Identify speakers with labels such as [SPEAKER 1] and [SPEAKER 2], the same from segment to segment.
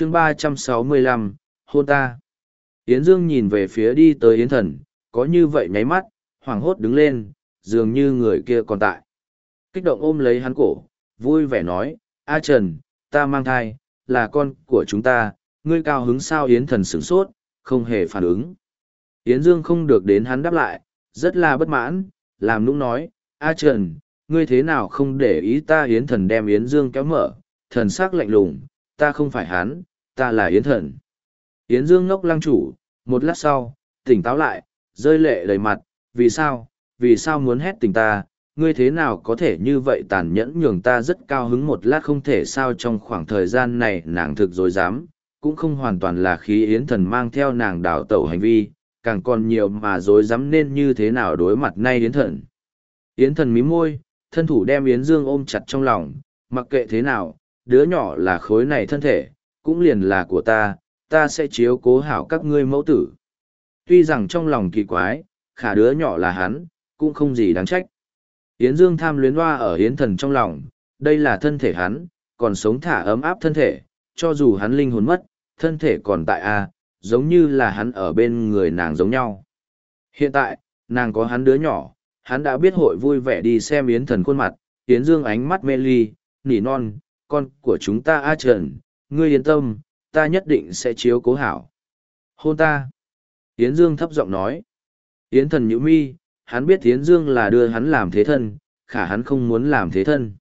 [SPEAKER 1] chương ba trăm sáu mươi lăm, hôn ta. Yến dương nhìn về phía đi tới yến thần, có như vậy nháy mắt, hoảng hốt đứng lên, dường như người kia còn tại. Kích động ôm lấy hắn cổ, vui vẻ nói, a trần, ta mang thai, là con của chúng ta, ngươi cao hứng sao yến thần sửng sốt, không hề phản ứng. Yến dương không được đến hắn đáp lại, rất là bất mãn, làm nũng nói, a trần, ngươi thế nào không để ý ta yến thần đem yến dương kéo mở, thần s ắ c lạnh lùng, ta không phải hắn ta là yến thần. Yến dương ngốc lăng chủ, một lát sau, tỉnh táo lại, rơi lệ đầy mặt, vì sao vì sao muốn hét tình ta, ngươi thế nào có thể như vậy tàn nhẫn nhường ta rất cao hứng một lát không thể sao trong khoảng thời gian này nàng thực dối dám, cũng không hoàn toàn là khí yến thần mang theo nàng đảo tẩu hành vi, càng còn nhiều mà dối dám nên như thế nào đối mặt nay yến thần. Yến thần mí môi, thân thủ đem yến dương ôm chặt trong lòng, mặc kệ thế nào, đứa nhỏ là khối này thân thể cũng liền là của ta ta sẽ chiếu cố hảo các ngươi mẫu tử tuy rằng trong lòng kỳ quái khả đứa nhỏ là hắn cũng không gì đáng trách Yến Dương tham luyến hoa ở Yến thần trong lòng, đây là thân thể hắn, còn sống thả ấm áp thân thể, cho dù hắn linh hồn mất, thân thể còn tại a, giống như là hắn ở bên người nàng giống nhau. Hiện tại, nàng có hắn đứa nhỏ, hắn đã biết hội vui vẻ đi xem Yến thần khuôn mặt, Yến Dương ánh mắt mê ly, nỉ non, con của chúng ta A Trần, ngươi yên tâm, ta nhất định sẽ chiếu cố hảo. Hôn ta. Yến Dương thấp giọng nói. Yến thần nhữ mi, hắn biết Yến Dương là đưa hắn làm thế thân, khả hắn không muốn làm thế thân.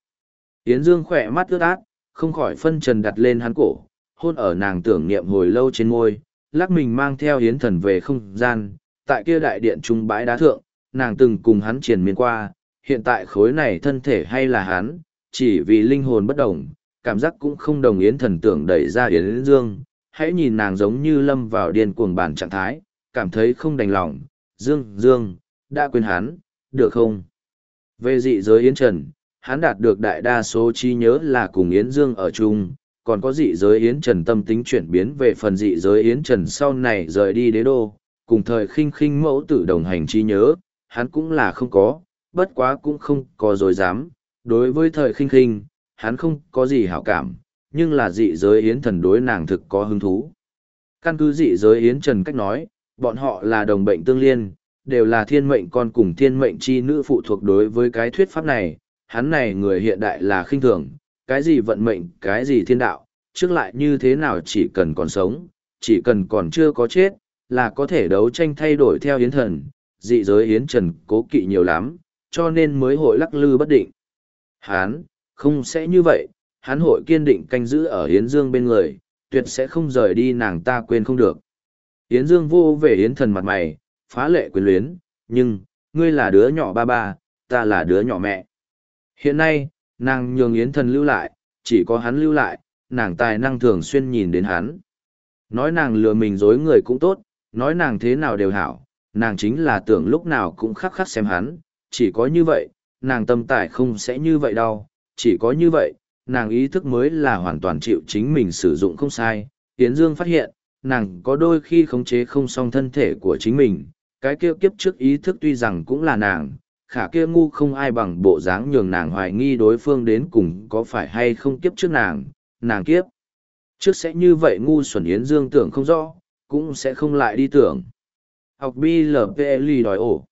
[SPEAKER 1] Yến Dương khỏe mắt ướt át, không khỏi phân trần đặt lên hắn cổ, hôn ở nàng tưởng niệm hồi lâu trên môi, lắc mình mang theo Yến thần về không gian, tại kia đại điện trung bãi đá thượng, nàng từng cùng hắn triển miên qua, hiện tại khối này thân thể hay là hắn, chỉ vì linh hồn bất đồng, cảm giác cũng không đồng Yến thần tưởng đẩy ra Yến Dương, hãy nhìn nàng giống như lâm vào điên cuồng bản trạng thái, cảm thấy không đành lòng, Dương, Dương, đã quên hắn, được không? Về dị giới Yến Trần, hắn đạt được đại đa số trí nhớ là cùng Yến Dương ở chung, còn có dị giới Yến Trần tâm tính chuyển biến về phần dị giới Yến Trần sau này rời đi đế đô, cùng thời khinh khinh mẫu tử đồng hành trí nhớ, hắn cũng là không có, bất quá cũng không có dối dám. Đối với thời khinh khinh, hắn không có gì hảo cảm, nhưng là dị giới Yến Thần đối nàng thực có hứng thú. Căn cứ dị giới Yến Trần cách nói, bọn họ là đồng bệnh tương liên, đều là thiên mệnh con cùng thiên mệnh chi nữ phụ thuộc đối với cái thuyết pháp này, hắn này người hiện đại là khinh thường, cái gì vận mệnh, cái gì thiên đạo, trước lại như thế nào chỉ cần còn sống, chỉ cần còn chưa có chết, là có thể đấu tranh thay đổi theo yến thần, dị giới yến trần cố kỵ nhiều lắm, cho nên mới hội lắc lư bất định. Hán, không sẽ như vậy, hắn hội kiên định canh giữ ở Yến Dương bên người, tuyệt sẽ không rời đi nàng ta quên không được. Yến Dương vô về Yến thần mặt mày, phá lệ quyền luyến, nhưng, ngươi là đứa nhỏ ba ba, ta là đứa nhỏ mẹ. Hiện nay, nàng nhường Yến thần lưu lại, chỉ có hắn lưu lại, nàng tài năng thường xuyên nhìn đến hắn. Nói nàng lừa mình dối người cũng tốt, nói nàng thế nào đều hảo, nàng chính là tưởng lúc nào cũng khắc khắc xem hắn, chỉ có như vậy, nàng tâm tài không sẽ như vậy đâu, chỉ có như vậy, nàng ý thức mới là hoàn toàn chịu chính mình sử dụng không sai. Yến Dương phát hiện, nàng có đôi khi khống chế không xong thân thể của chính mình, cái kia kiếp trước ý thức tuy rằng cũng là nàng, khả kia ngu không ai bằng bộ dáng nhường nàng hoài nghi đối phương đến cùng có phải hay không kiếp trước nàng, nàng kiếp. Trước sẽ như vậy ngu xuẩn Yến Dương tưởng không rõ, cũng sẽ không lại đi tưởng. Học BLPLI đòi ổ.